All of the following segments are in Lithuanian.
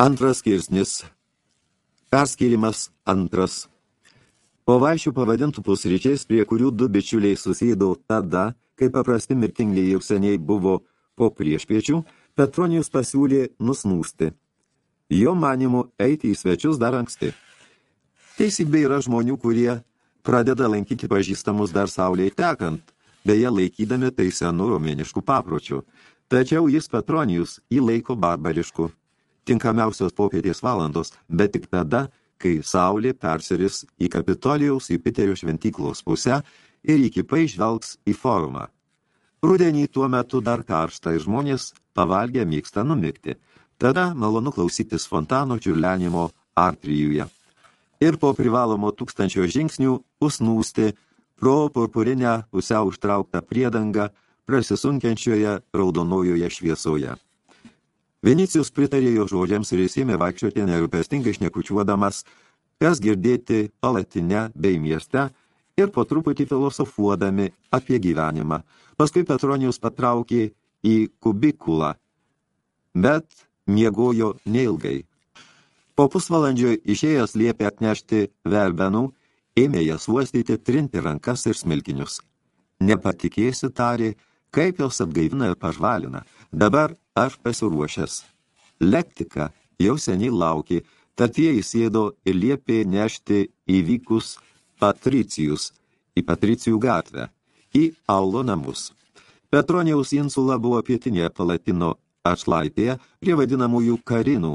Antras skirsnis. Perskirimas antras. Po vaišių pavadintų pusryčiais, prie kurių du bičiuliai susėdo tada, kai paprasti mirtingiai jau seniai buvo po priešpiečių, Petronijus pasiūlė nusnūsti. Jo manimu eiti į svečius dar anksti. Teisybė yra žmonių, kurie pradeda lankyti pažįstamus dar saulėje tekant, beje laikydami tai senų romėniškų papročių. Tačiau jis Petronijus jį laiko barbarišku tinkamiausios popietės valandos, bet tik tada, kai saulė persiris į Kapitolijaus Jupiterio šventyklos pusę ir įkipai žvelgs į forumą. Rudenį tuo metu dar karšta ir žmonės pavalgę mėgsta numigti. Tada malonu klausytis fontano čiurlenimo artrijuje. Ir po privalomo tūkstančio žingsnių usnūsti pro purpurinę pusiau užtrauktą priedangą prasisunkiančioje raudonojoje šviesoje. Vinicijus pritarė jo žodžiams ir įsėmė vaikščioti nerūpestingai šnekučiuodamas, kas girdėti palatine bei mieste ir po truputį filosofuodami apie gyvenimą. Paskui Petronijus patraukė į kubikulą, bet miegojo neilgai. Po pusvalandžio išėjęs liepė atnešti verbenų, ėmė jas uostyti, trinti rankas ir smilkinius. Nepatikėsi, tarė, kaip jos atgaivina ir pažvalina. Dabar aš pasiruošęs. Lektika jau seniai laukė, tad jie įsėdo ir liepė nešti įvykus Patricijus į Patricijų gatvę, į Aulo namus. Petronijaus insula buvo pietinėje Palatino atšlaipėje prie vadinamųjų karinų,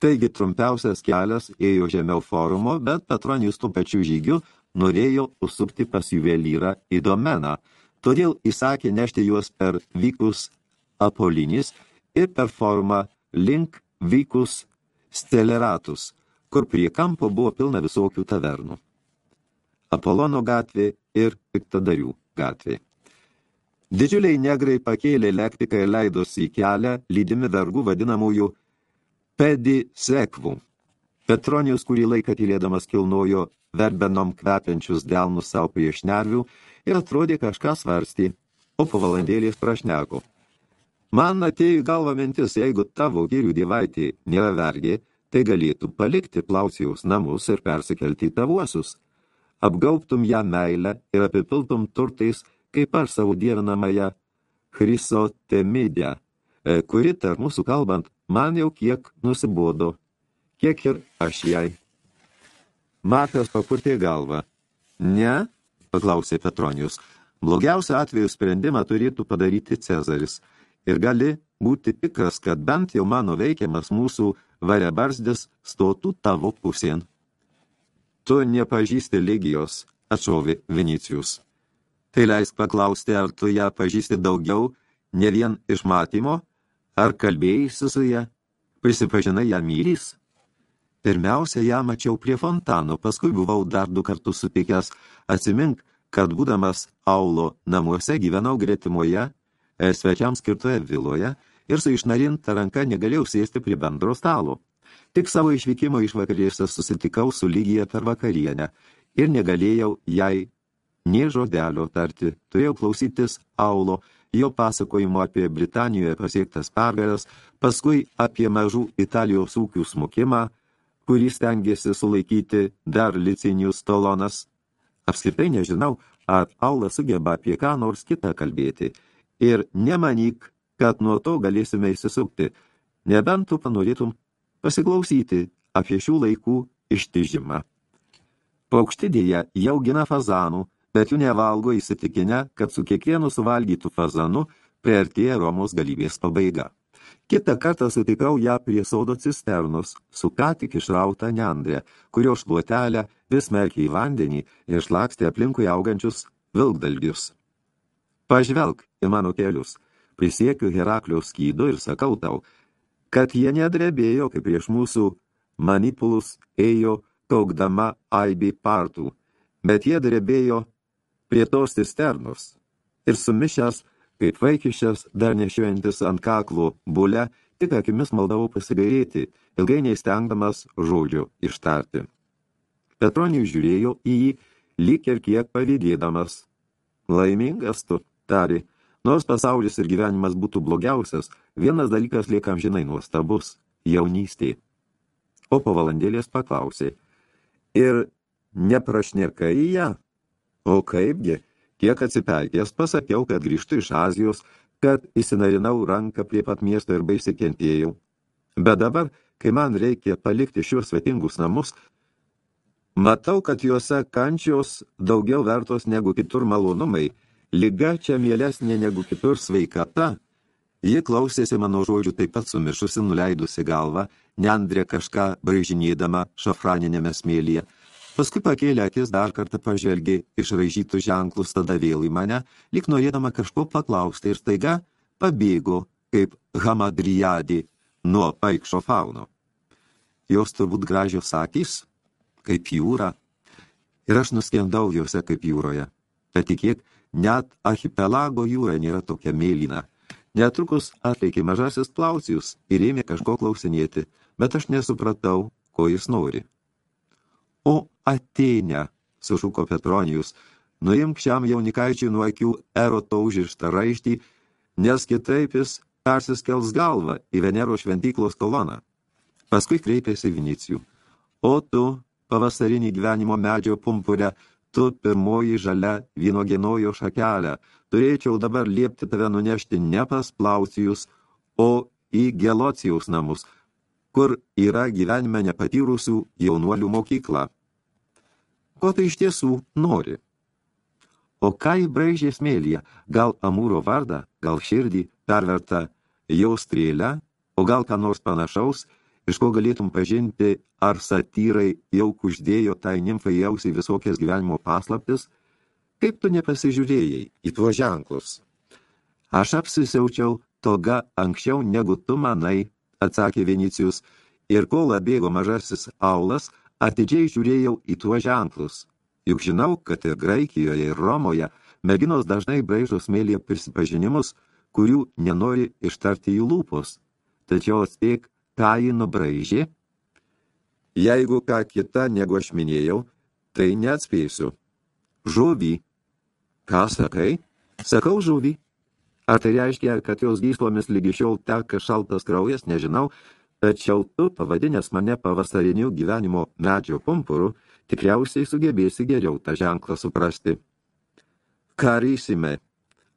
taigi trumpiausias kelias ėjo žemiau forumo, bet Petronijus tuo pačiu žygiu norėjo užsukti pas juvelyrą į domeną, todėl įsakė nešti juos per vykus Apolinis ir per formą link vykus steleratus, kur prie kampo buvo pilna visokių tavernų. Apolono gatvė ir piktadarių gatvė. Didžiuliai negrai pakėlė lektiką ir leidosi į kelią, lydimi vergų vadinamųjų pedi sekvų. Petronijus kurį laiką tylėdamas kilnojo verbenom kvepiančius delnus savo prieš nervių ir atrodė kažką svarstį, o po valandėlės prašneko. Man atėjo galva mintis, jeigu tavo girių dievaitė nėra vergė, tai galėtų palikti Plausijaus namus ir persikelti į tavuosius. Apgaubtum ją meilę ir apipiltum turtais, kaip aš savo dievinamąją Chrysotemidę, e, kuri, tarp mūsų kalbant, man jau kiek nusibodo, kiek ir aš jai. Matas papurtė galvą. Ne, paklausė Petronijus, blogiausią atveju sprendimą turėtų padaryti Cezaris – ir gali būti tikras, kad bent jau mano veikiamas mūsų variabarzdis stotų tavo pusėn. Tu nepažįsti Ligijos, atšovė Vinicijus. Tai leisk paklausti, ar tu ją pažįsti daugiau, ne vien iš matymo, ar kalbėjaisi su ją, prisipažinai ją mylys? Pirmiausia, ją mačiau prie fontano, paskui buvau dar du kartus sutikęs. Atsimink, kad būdamas Aulo namuose gyvenau gretimoje svečiams skirtoje viloje ir su išnarinta ranka negalėjau sėsti prie bendro stalo. Tik savo išvykimo išvakarėse susitikau su lygija per vakarienę ir negalėjau jai nie žodelio tarti. Turėjau klausytis Aulo, jo pasakojimo apie Britanijoje pasiektas pergalės, paskui apie mažų Italijos ūkių smukimą, kurį stengiasi sulaikyti dar licinijus tolonas. Apskritai nežinau, ar Aulas sugeba apie ką nors kitą kalbėti – ir nemanyk, kad nuo to galėsime įsisukti, nebent tu panorėtum pasiklausyti apie šių laikų ištižimą. Paukštidėje jau gina fazanų, bet jų nevalgo įsitikinę, kad su kiekvienu suvalgytų fazanu priartėja Romos galybės pabaiga. Kitą kartą sutikau ją prie sodo cisternos, su ką tik išrauta neandrė, kurio šluotelę vis merkė į vandenį ir šlakstė aplinkui augančius vilkdalgius. Pažvelk į mano kelius, prisiekiu Heraklio skydu ir sakau tau, kad jie nedrebėjo, kaip prieš mūsų manipulus ėjo kaukdama aibį partų, bet jie drebėjo prie tos cisternos ir sumišęs, kaip vaikišęs, dar nešiojantis ant kaklų bulę, tik akimis maldavau pasigailėti, ilgai neįstengdamas žodžio ištarti. Petronijus žiūrėjo į jį, lyg ir kiek pavydėdamas. Laimingas tu, tarė, nors pasaulis ir gyvenimas būtų blogiausias, vienas dalykas lieka amžinai nuostabus – jaunystė. o po valandėlės paklausė. Ir neprašnirka į ją? O kaipgi, kiek atsipeikęs, pasakiau, kad grįžtu iš Azijos, kad įsinarinau ranką prie pat miesto ir baisiai kentėjau. Bet dabar, kai man reikia palikti šios svetingus namus, matau, kad juose kančios daugiau vertos negu kitur malonumai, lyga čia mielesnė negu kitur sveikata. Ji klausėsi mano žodžių taip pat sumišusi, nuleidusi galvą, neandrė kažką braižinėdama šafraninėme smėlyje. Paskui pakėlė akis dar kartą pažvelgė išraižytų ženklus, tada vėl į mane, lyg norėdama kažko paklausti ir staiga pabėgo, kaip hamadrijadį, nuo paikšo fauno. Jos turbūt gražios akys, kaip jūra. Ir aš nuskendau jose kaip jūroje. Bet tikėk, net archipelago jūra nėra tokia mėlyna. Netrukus atleikė mažasis plaucijus ir ėmė kažko klausinėti, bet aš nesupratau, ko jis nori. O Atenė, sušuko Petronijus, nuimk šiam jaunikaičiui nuo akių eroto užrištą raištį, nes kitaip jis persiskels galvą į Venero šventyklos koloną. Paskui kreipėsi Vinicijų. O tu, pavasarinį gyvenimo medžio pumpurę, tu pirmoji žalia vynogienojo šakelę, turėčiau dabar liepti tave nunešti ne pas plaucijus, o į gelocijaus namus, kur yra gyvenime nepatyrusių jaunuolių mokykla. Ko tai iš tiesų nori? O ką į braižė smėlyje, gal amūro vardą, gal širdį, perverta jau strėlę, o gal ką nors panašaus, iš ko galėtum pažinti, ar satyrai jau kuždėjo tai nimfai jausiai visokias gyvenimo paslaptis, kaip tu nepasižiūrėjai į tuos ženklus? Aš apsisiaučiau toga anksčiau negu tu manai, atsakė Vinicijus, ir kol atbėgo mažasis aulas, atidžiai žiūrėjau į tuos ženklus. Juk žinau, kad ir Graikijoje, ir Romoje merginos dažnai braižo smėlyje prisipažinimus, kurių nenori ištarti jų lūpos. Tačiau atspėk, ką jį nubraižė. Jeigu ką kita, negu aš minėjau, tai neatspėsiu. Žuvį. Ką sakai? Sakau žuvį. Ar tai reiškia, kad jos gyslomis lygi šiol teka šaltas kraujas, nežinau, tačiau tu, pavadinęs mane pavasariniu gyvenimo medžio pumpuru, tikriausiai sugebėsi geriau tą ženklą suprasti. Karysime,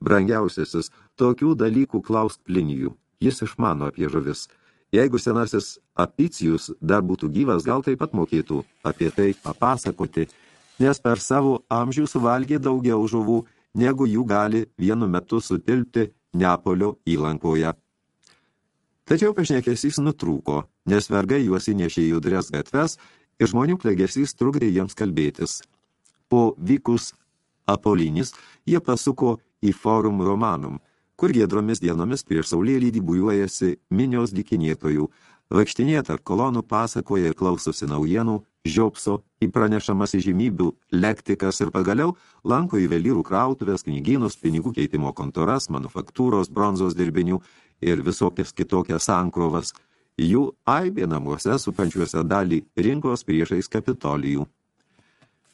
brangiausiasis, tokių dalykų klaus plinijų. Jis išmano apie žuvis. Jeigu senasis apicijus dar būtų gyvas, gal taip pat mokėtų apie tai papasakoti, nes per savo amžių suvalgė daugiau žuvų, negu jų gali vienu metu sutilpti Neapolio įlankoje. Tačiau pašnekesys nutrūko, nes vergai juos įnešė į judres gatves ir žmonių klegesys trukdė jiems kalbėtis. Po vykus Apolinis jie pasuko į Forum Romanum, kur giedromis dienomis prieš saulėlydį bujuojasi minios dikinėtojų, vaikštinėje tarp kolonų pasakoja ir klausosi naujienų, žiopso į pranešamas įžymybių lektikas ir pagaliau lanko juvelyrų krautuvės, knygynus, pinigų keitimo kontoras, manufaktūros, bronzos dirbinių ir visokias kitokias sankrovas, jų aibė namuose supančiuose dalį rinkos priešais kapitolijų.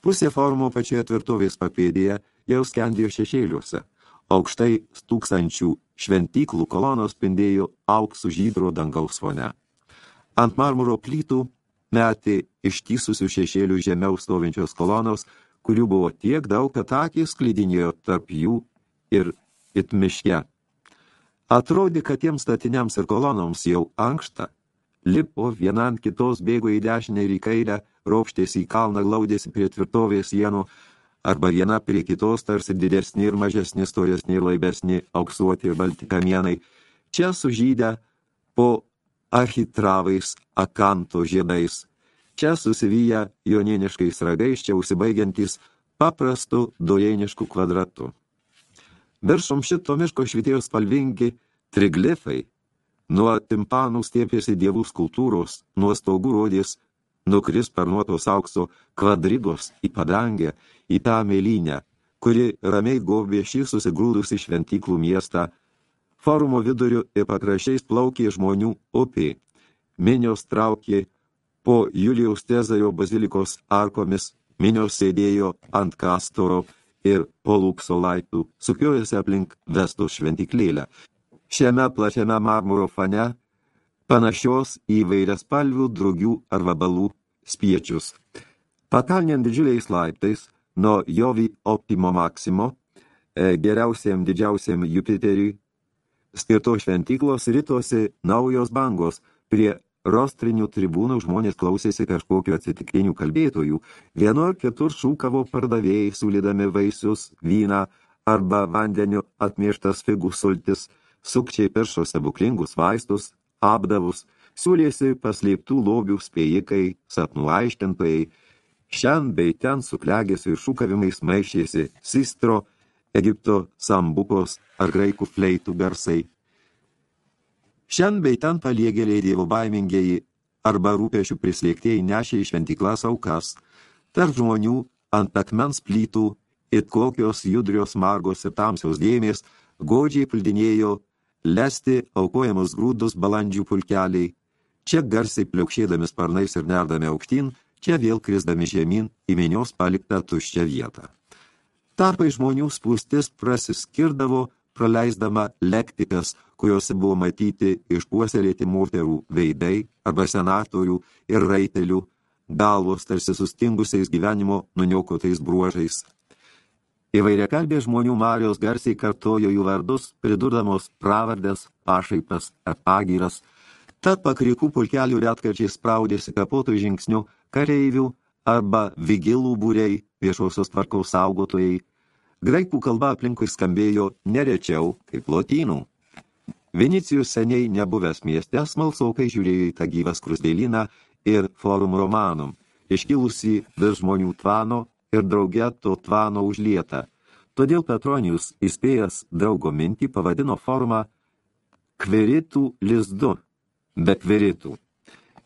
Pusė forumo pačioje tvirtovės papėdėje jau skendėjo šešėliuose. Aukštai tūkstančių šventyklų kolonos spindėjo auksų žydro dangaus fone. Ant marmuro plytų metė ištysusių šešėlių žemiau stovinčios kolonos, kurių buvo tiek daug, kad akis klydinėjo tarp jų ir it miške. Atrodė, kad tiems statiniams ir kolonoms jau ankšta, lipo viena ant kitos, bėgo į dešinę ir į kairę, ropštėsi į kalną, glaudėsi prie tvirtovės sienų, arba viena prie kitos, tarsi didesni ir mažesni, storesni ir laibesni, auksuoti ir balti kamienai. Čia sužydę po architravais, akanto žiedais. Čia susivyję jonieniškais ragais, čia užsibaigiantys paprastu dojenišku kvadratu. Viršum šito miško švitėjo spalvingi triglifai. Nuo timpanų stiepėsi dievų skultūros, nuo staugų rodės nukris parnuotos aukso kvadrigos į padangę, į tą mėlynę, kuri ramiai gobė šį susigrūdusi šventyklų miestą Forumo viduriu ir pakraščiais plaukė žmonių upė. Minios traukė po Julijaus Tezario bazilikos arkomis, minios sėdėjo ant kastoro ir po lūkso laiptų, sukiojasi aplink vestos šventiklėlę. Šiame plačiame marmuro fane panašios į vairias palvių, drugių ar vabalų spiečius. Pakalniant didžiuliais laiptais nuo Jovi Optimo Maximo, e, geriausiam didžiausiam Jupiteriui, skirto šventyklos rytosi naujos bangos. Prie rostrinių tribūnų žmonės klausėsi kažkokiu atsitiktinių kalbėtojų. Vienu ar kitur šūkavo pardavėjai, siūlydami vaisius, vyną arba vandeniu atmieštas figų sultis, sukčiai peršo stebuklingus vaistus, apdavus, siūlėsi paslėptų lobių spėjikai, sapnų aiškintojai, šian bei ten suklegėsi ir šūkavimais maišėsi sistro, Egipto sambukos ar graikų fleitų garsai. Šien bei ten paliegėliai dievo baimingieji arba rūpešių prislėgtieji nešė į šventiklas aukas, tarp žmonių ant akmens plytų it kokios judrios margos ir tamsios dėmės godžiai puldinėjo lesti aukojamus grūdus balandžių pulkeliai, čia garsiai pliaukšėdami sparnais ir nerdami aukštyn, čia vėl krisdami žemyn į minios paliktą tuščią vietą. Tarpai žmonių spūstis prasiskirdavo, praleisdama lektikas, kuriuose buvo matyti išpuoselėti moterų veidai arba senatorių ir raitelių, galvos tarsi sustingusiais gyvenimo nuniokotais bruožais. Įvairiakalbė žmonių Marijos garsiai kartojo jų vardus, pridurdamos pravardės, pašaipas ar pagyras. Tad pakrikų pulkelių retkarčiai spraudėsi kapotų žingsnių kareivių arba vigilų būriai, viešosios tvarkaus saugotojai. Graikų kalba aplinkui skambėjo nerečiau kaip lotynų. Vinicijus seniai nebuvęs mieste smalsaukai žiūrėjo į tą gyvą skrusdėlyną ir forum romanum, iškilusį virš žmonių tvano ir drauge to tvano užlietą. Todėl Petronijus, įspėjęs draugo mintį, pavadino formą kveritų lizdu, be kveritų.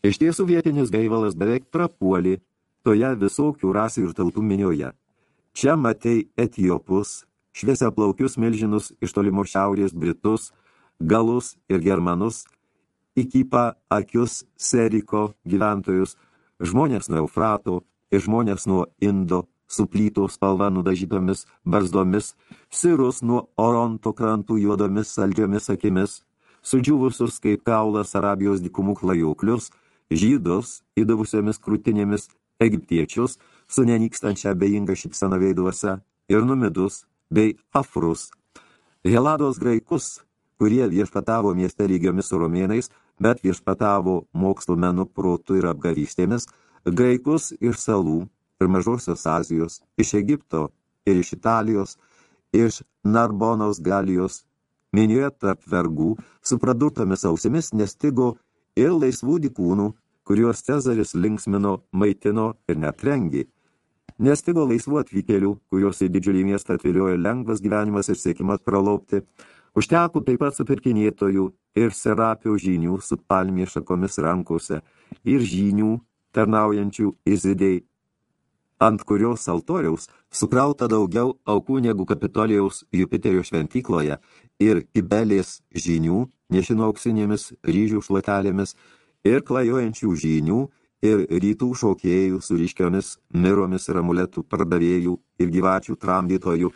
Iš tiesų vietinis gaivalas beveik prapuolį toje visokių rasių ir tautų minioje. Čia matei etiopus, šviesia plaukius milžinus iš tolimo šiaurės britus, galus ir germanus, įkypa akius Seriko gyventojus, žmonės nuo Eufrato ir žmonės nuo Indo, su plytų spalva nudažytomis barzdomis, sirus nuo Oronto krantų juodomis saldžiomis akimis, sudžiūvusius kaip kaulas Arabijos dikumų klajoklius, žydus, įdavusiomis krūtinėmis, egiptiečius, su nenykstančia bejinga šipsena veiduose, ir numidus, bei afrus, Helados graikus, kurie viešpatavo mieste lygiomis su romėnais, bet viešpatavo mokslo menų protų ir apgavystėmis, graikus iš salų ir mažosios Azijos, iš Egipto ir iš Italijos, iš Narbonos Galijos, minioje tarp vergų, su pradurtomis ausimis nestigo ir laisvų dikūnų, kuriuos Cezaris linksmino, maitino ir net rengė. Nestigo laisvų atvykėlių, kuriuos į didžiulį miestą atviliojo lengvas gyvenimas ir siekimas pralaupti, Užteko taip pat supirkinėtojų ir serapių žinių su palmės šakomis rankose ir žinių tarnaujančių izidei, ant kurios altoriaus sukrauta daugiau aukų negu Kapitolijaus Jupiterio šventykloje ir kibelės žinių, nešino auksinėmis ryžių šlatelėmis ir klajojančių žinių ir rytų šokėjų su ryškiomis miromis ir amuletų pardavėjų ir gyvačių tramdytojų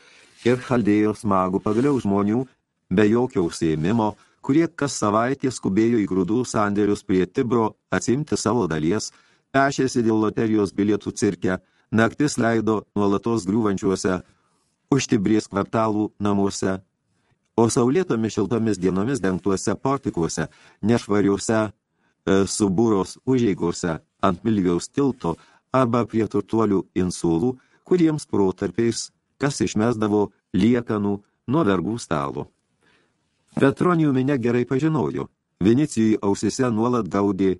ir chaldėjos magų pagaliau žmonių be jokio užsiėmimo, kurie kas savaitę skubėjo į grūdų sandėlius prie Tibro atsimti savo dalies, pešėsi dėl loterijos bilietų cirke, naktis leido nuolatos griūvančiuose užtibrės kvartalų namuose, o saulėtomis šiltomis dienomis dengtuose portikuose, nešvariuose e, subūros užeigose ant Milviaus tilto arba prie turtuolių insulų, kuriems protarpiais kas išmesdavo liekanų nuo vergų stalo. Petronijų minė gerai pažinojo. Vinicijui ausise nuolat gaudė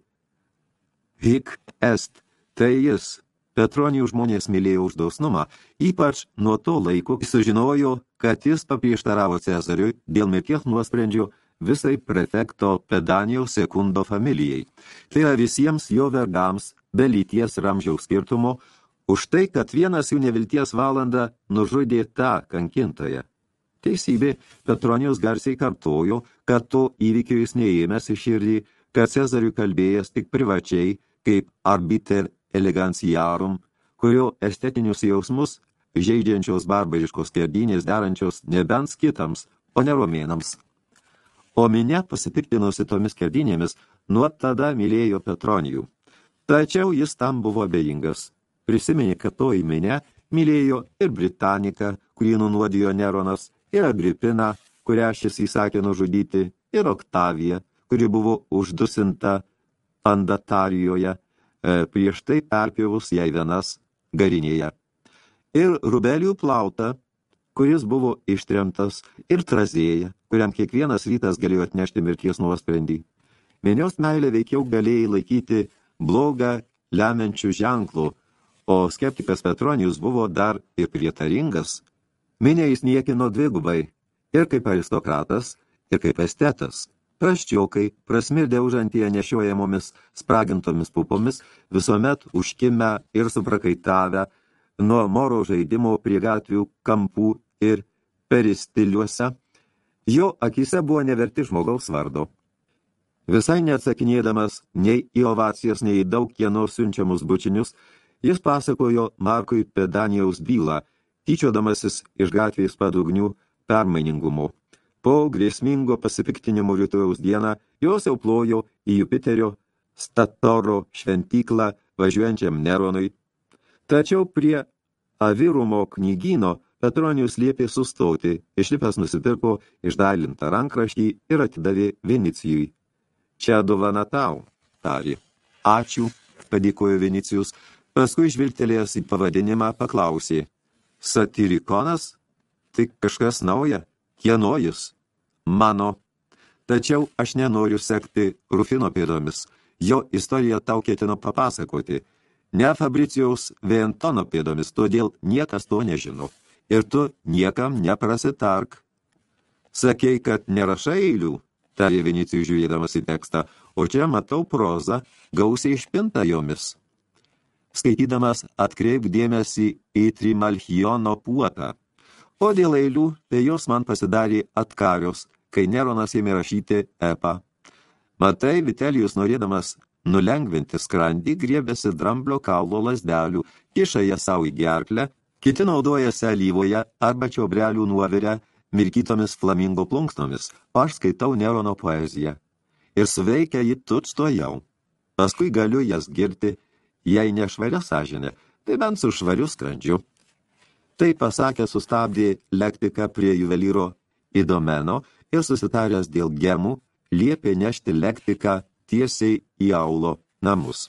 Hik est, tai jis. Petronijų žmonės mylėjo už dausnumą, ypač nuo to laiko, kai sužinojo, kad jis paprieštaravo Cezariui dėl mirties nuosprendžio visai prefekto Pedanijos sekundo familijai. Tai yra visiems jo vergams, be lyties ramžiaus skirtumo, už tai, kad vienas jų nevilties valandą nužudė tą kankintoje. Teisybė, Petronijos garsiai kartojo, kad to įvykio jis neėmęs į širdį, kad Cezariui kalbėjęs tik privačiai, kaip arbiter elegancijarum, kurio estetinius jausmus žaidžiančios barbariškos skerdynės derančios nebent kitams, o ne romėnams. O minė pasipiktinusi tomis skerdynėmis nuo tada mylėjo Petronijų. Tačiau jis tam buvo abejingas. Prisiminė, kad toji minė mylėjo ir Britaniką, kurį nunuodijo Neronas, ir Agripiną, kurią šis įsakė nužudyti, ir Oktaviją, kuri buvo uždusinta Andatarijoje, prieš tai perpjovus jai vienas garinėje. Ir Rubelijų plautą, kuris buvo ištremtas, ir Trazėja, kuriam kiekvienas rytas galėjo atnešti mirties nuosprendį. Minios meilė veikiau galėjai laikyti blogą lemiančių ženklų, o skeptikas Petronijus buvo dar ir prietaringas. Minė jis niekino dvigubai, ir kaip aristokratas, ir kaip estetas. Praščiokai, prasmirdė užantyje nešiojamomis spragintomis pupomis, visuomet užkimę ir suprakaitavę, nuo moro žaidimo prie gatvių kampų ir peristiliuose, jo akise buvo neverti žmogaus vardo. Visai neatsakinėdamas nei į ovacijas, nei į daug kieno siunčiamus bučinius, jis pasakojo Markui Pedanijaus bylą, tyčiodamasis iš gatvės padugnių permainingumo. Po grėsmingo pasipiktinimo rytojaus dieną jos jau plojo į Jupiterio Statoro šventyklą važiuojančiam Neronui. Tačiau prie Avirumo knygyno Petronijus liepė sustoti, išlipęs nusipirko išdalintą rankraštį ir atidavė Vinicijui. Čia dovana tau, tarė. Ačiū, padėkojo Vinicijus, paskui žvilgtelėjęs į pavadinimą paklausė. Satirikonas? Tai kažkas nauja? Kieno jis? Mano. Tačiau aš nenoriu sekti Rufino pėdomis. Jo istoriją tau ketino papasakoti. Ne Fabricijaus Vientono pėdomis, todėl niekas to nežino ir tu niekam neprasitark. Sakei, kad nerašai eilių, tarė Vinicijų žiūrėdamas į tekstą, o čia matau prozą, gausiai išpinta jomis. Skaitydamas atkreip dėmesį į Trimalchiono puotą. O dėl eilių, tai jos man pasidarė atkarios, kai Neronas ėmė rašyti epą. Matai, Vitelijus norėdamas nulengvinti skrandį, griebėsi dramblio kaulo lasdelių, kiša ją savo į gerklę Kiti naudoja selyvoje arba čiobrelių nuovirę mirkytomis flamingo plunksnomis, o aš skaitau Nerono poeziją. Ir suveikia jį tučtojau. Paskui galiu jas girti, jei nešvaria sąžinė, tai bent su švariu skrandžiu. Tai pasakė sustabdė lektiką prie juvelyro įdomeno ir susitaręs dėl gemų, liepė nešti lektiką tiesiai į aulo namus.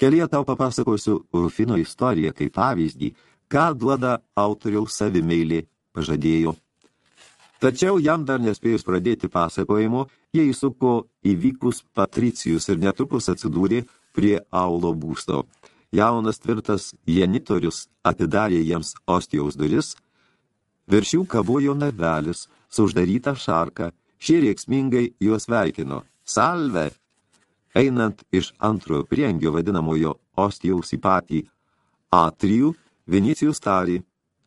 Kelyje tau papasakosiu Rufino istoriją kaip pavyzdį, ką duoda autoriaus savimeilį, pažadėjo. Tačiau jam dar nespėjus pradėti pasakojimo, jie įsuko įvykus patricijus ir netrukus atsidūrė prie aulo būsto. Jaunas tvirtas jenitorius atidarė jiems ostijaus duris, virš jų kabojo navelis, su uždaryta šarka, šie rėksmingai juos veikino. Salve! Einant iš antrojo priengio vadinamojo ostijaus į patį atrijų, Vinicijus tarė,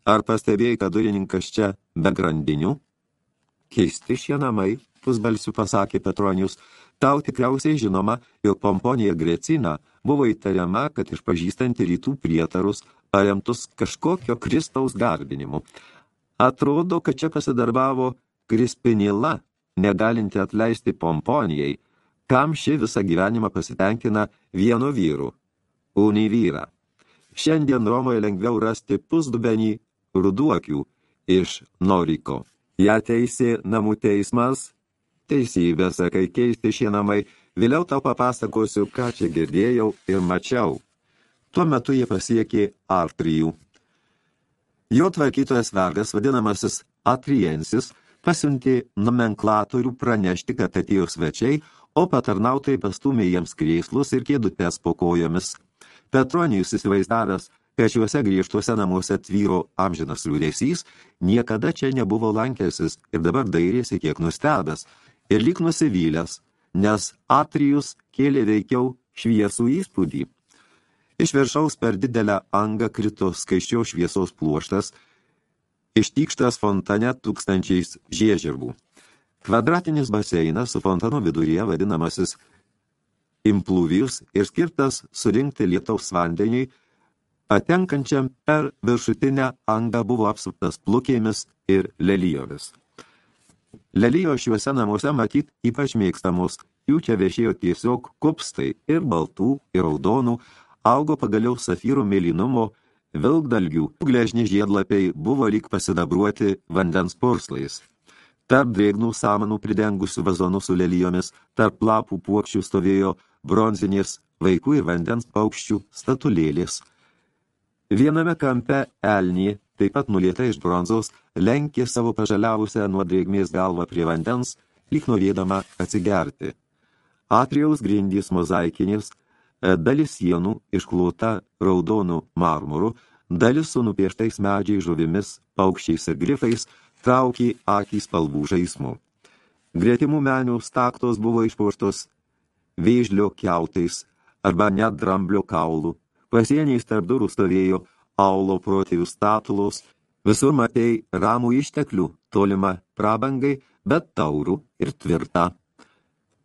ar pastebėjai, kad durininkas čia be grandinių? Keisti šie namai, pusbalsiu pasakė Petronius, tau tikriausiai žinoma, jog Pomponija Grecina buvo įtariama, kad išpažįstanti rytų prietarus paremtus kažkokio Kristaus garbinimu. Atrodo, kad čia pasidarbavo Krispinila, negalinti atleisti Pomponijai, kam ši visą gyvenimą pasitenkina vienu vyru, univyrą. Šiandien Romoje lengviau rasti pusdubenį ruduokių iš Noriko. Ja teisė namų teismas, teisybė, sakai, keisti šie namai, vėliau tau papasakosiu, ką čia girdėjau ir mačiau. Tuo metu jie pasiekė Artrijų. Jo tvarkytojas vergas, vadinamasis Atriensis, pasiuntė nomenklatorių pranešti, kad atėjo svečiai, o patarnautai pastumė jiems krėslus ir kėdutės po kojomis. Petronijus įsivaizdavęs, kad šiuose griežtuose namuose tvyro amžinas liūdėsys, niekada čia nebuvo lankęsis ir dabar dairėsi kiek nustebęs ir lyg nusivylęs, nes Atrijus kėlė veikiau šviesų įspūdį. Iš viršaus per didelę angą krito skaiščiau šviesos pluoštas, ištykštas fontane tūkstančiais žiežirbų. Kvadratinis baseinas su fontano viduryje vadinamasis impluvijus ir skirtas surinkti lietaus vandeniui, patenkančiam per viršutinę angą buvo apsuptas plukėmis ir lelijomis. Lelijo šiuose namuose matyt ypač mėgstamos, jų čia viešėjo tiesiog kupstai ir baltų, ir raudonų, augo pagaliau safyrų mėlynumo, vilkdalgių, gležni žiedlapiai buvo lyg pasidabruoti vandens purslais. Tarp drėgnų samanų pridengusių vazonų su lelijomis, tarp lapų puokščių stovėjo bronzinės vaikų ir vandens paukščių statulėlės. Viename kampe elnį, taip pat nulieta iš bronzos, lenkė savo pažaliavusią nuo drėgmės galvą prie vandens, lyg norėdama atsigerti. Atrijaus grindys mozaikinės, dalis sienų išklota raudonų marmurų, dalis su nupieštais medžiai žuvimis, paukščiais ir grifais, traukė akį spalvų žaismų. Gretimų menių staktos buvo išpuoštos vėžlio kiautais arba net dramblio kaulų. Pasieniais tarp durų stovėjo aulo protėvių statulos, visur matei ramų išteklių, tolimą prabangai, bet taurų ir tvirtą.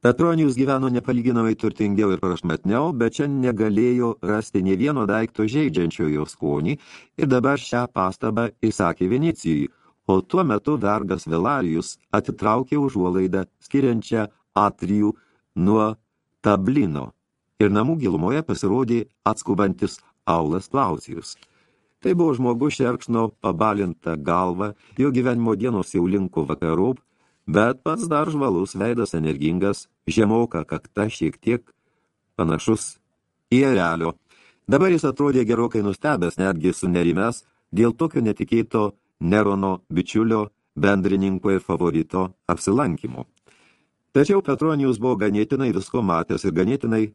Petronijus gyveno nepalyginamai turtingiau ir prašmatniau, bet čia negalėjo rasti ne vieno daikto žaidžiančio jo skonį ir dabar šią pastabą įsakė Venicijui, o tuo metu vergas Velarijus atitraukė užuolaidą skiriančią atrijų nuo tablino ir namų gilumoje pasirodė atskubantis Aulas Klausijus. Tai buvo žmogus šerkšno pabalinta galva, jo gyvenimo dienos jau linko vakarop, bet pats dar žvalus veidas energingas, žemoka kakta šiek tiek panašus į erelio. Dabar jis atrodė gerokai nustebęs, netgi sunerimęs, dėl tokio netikėto Nerono bičiulio, bendrininko ir favorito apsilankimo. Tačiau Petronijus buvo ganėtinai visko matęs ir ganėtinai e,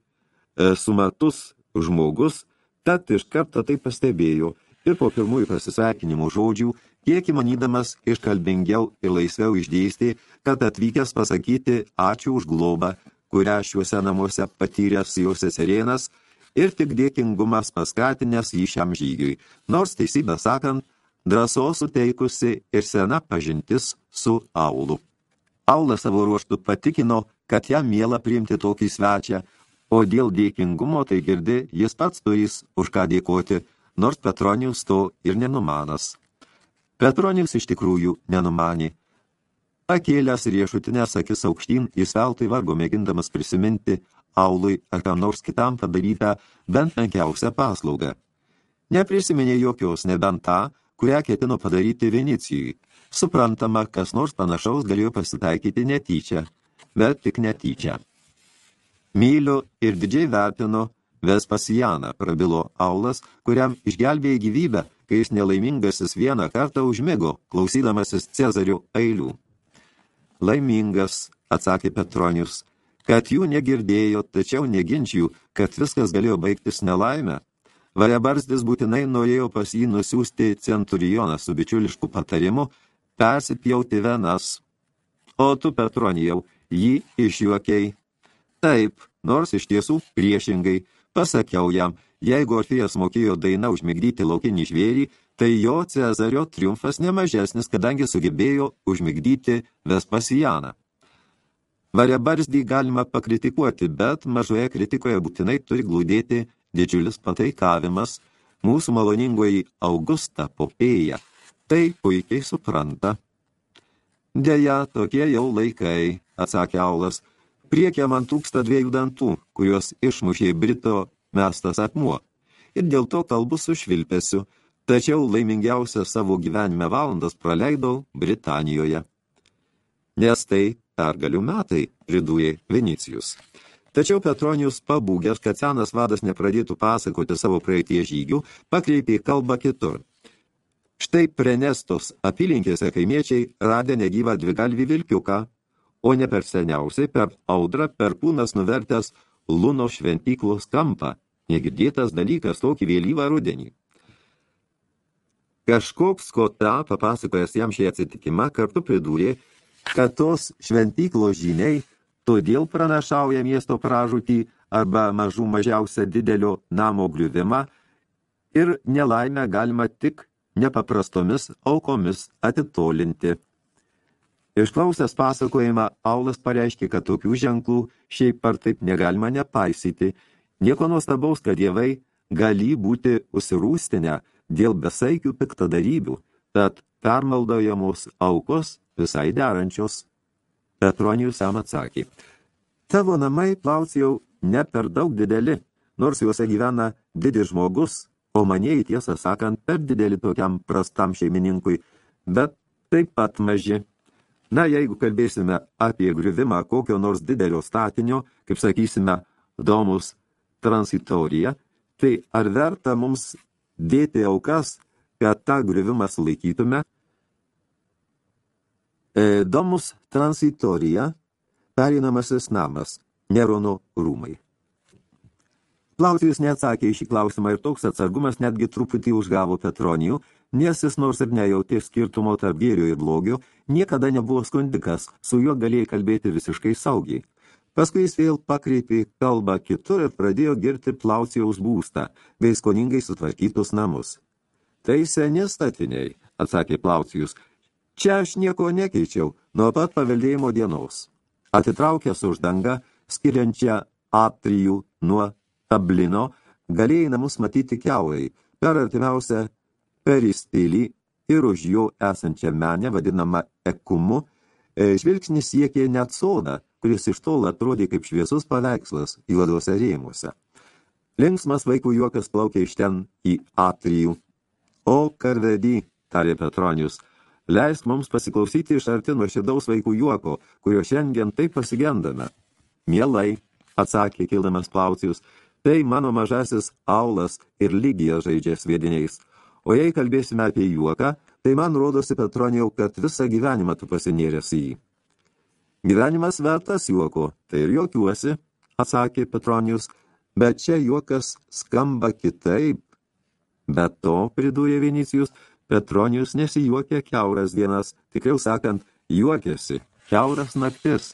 sumatus žmogus, tad iš karto tai pastebėjo ir po pirmųjų pasisveikinimų žodžių, kiek įmanydamas iškalbingiau ir laisviau išdėstė, kad atvykęs pasakyti ačiū už globą, kurią šiuose namuose patyręs jo seserienas ir tik dėkingumas paskatinęs jį šiam žygiui, nors teisybę sakant, drąsos suteikusi ir sena pažintis su Aulu. Aulas savo ruoštų patikino, kad jam miela priimti tokį svečią, o dėl dėkingumo tai girdi, jis pats turės už ką dėkoti, nors Petronijus to ir nenumanas. Petronijus iš tikrųjų nenumanė. Pakėlęs riešutinės akis aukštyn, jis veltui vargo mėgindamas prisiminti Aului ar kam nors kitam padarytą bent menkiausią paslaugą. Neprisiminė jokios, nebent tą, kurią ketino padaryti Venicijui. Suprantama, kas nors panašaus galėjo pasitaikyti netyčia, bet tik netyčia. Myliu ir didžiai vertino Vespasianą, prabilo Aulas, kuriam išgelbėjo gyvybę, kai jis nelaimingasis vieną kartą užmigo, klausydamasis Cezario eilių. Laimingas, atsakė Petronius, kad jų negirdėjo, tačiau neginčių, kad viskas galėjo baigtis nelaimę. Variabarzdis būtinai norėjo pas jį nusiųsti centurioną su bičiulišku patarimu persipjauti venas. O tu, Petronijau, jį išjuokiai. Taip, nors iš tiesų priešingai, pasakiau jam, jeigu Orfėjas mokėjo dainą užmigdyti laukinį žvėrį, tai jo Cezario triumfas nemažesnis, kadangi sugebėjo užmigdyti Vespasianą. Variabarzdį galima pakritikuoti, bet mažoje kritikoje būtinai turi glūdėti didžiulis pataikavimas, mūsų maloningoji Augusta Popėja tai puikiai supranta. Deja, tokie jau laikai, atsakė Aulas, priekia man tūksta dviejų dantų, kuriuos išmušė Brito mestas akmuo. Ir dėl to kalbu su švilpesiu, tačiau laimingiausią savo gyvenime valandas praleidau Britanijoje. Nes tai pergalių metai, pridūjė Venicijus. Tačiau Petronijus pabūgęs, kad senas vadas nepradėtų pasakoti savo praeitie žygių, pakreipė kalbą kitur. Štai Prenestos apylinkėse kaimiečiai radė negyvą dvigalvį vilkiuką, o ne per seniausiai per audrą perkūnas nuvertęs Luno šventyklos kampą, negirdėtas dalykas tokį vėlyvą rudenį. Kažkoks kota, papasakojęs jam šį atsitikimą, kartu pridūrė, kad tos šventyklos žiniai todėl pranašauja miesto pražūtį arba mažų mažiausia didelio namo griuvimą ir nelaimę galima tik nepaprastomis aukomis atitolinti. Išklausęs pasakojimą, Aulas pareiškė, kad tokių ženklų šiaip ar taip negalima nepaisyti. Nieko nuostabaus, kad dievai gali būti užsirūstinę dėl besaikių piktadarybių, tad permaldojamos aukos visai derančios. Petronijus jam atsakė, tavo namai, Plaucijau, ne per daug dideli, nors juose gyvena didis žmogus, o manėjai tiesą sakant per didelį tokiam prastam šeimininkui, bet taip pat maži. Na, jeigu kalbėsime apie griuvimą kokio nors didelio statinio, kaip sakysime, domus transitorija, tai ar verta mums dėti aukas, kad tą griuvimą sulaikytume? E, domus transitorija, pereinamasis namas, Nerono rūmai. Plautijus neatsakė į šį klausimą ir toks atsargumas netgi truputį užgavo Petronijų, nes jis nors ir nejautė skirtumo tarp gėrio ir blogio, niekada nebuvo skundikas, su juo galėjai kalbėti visiškai saugiai. Paskui jis vėl pakreipė kalbą kitur ir pradėjo girti Plautijaus būstą, bei skoningai sutvarkytus namus. Tai seni statiniai, atsakė Plautijus. Čia aš nieko nekeičiau, nuo pat paveldėjimo dienos. Atitraukęs uždangą, skiriančią atrijų nuo tablino, galėjai namus matyti keurai, per artimiausią peristilį ir už jo esančią menę, vadinamą ekumu, e, žvilgsnis siekė net sodą, kuris iš tol atrodė kaip šviesus paveikslas juoduose rėmuose. Linksmas vaikų juokas plaukė iš ten į atrijų. O, karvedį, tarė Petronius, leisk mums pasiklausyti iš arti nuoširdaus vaikų juoko, kurio šiandien taip pasigendame. Mielai, atsakė kildamas Plaucijus, Tai mano mažasis Aulas ir Lygija žaidžia sviediniais. O jei kalbėsime apie juoką, tai man rodosi, Petronijau, kad visą gyvenimą tu pasinėrės į jį. Gyvenimas vertas juoko, tai ir juokiuosi, atsakė Petronijus, bet čia juokas skamba kitaip. Bet to, pridūrė Vinicijus, Petronijus nesijuokė keuras dienas, tikriau sakant, juokėsi, keuras naktis.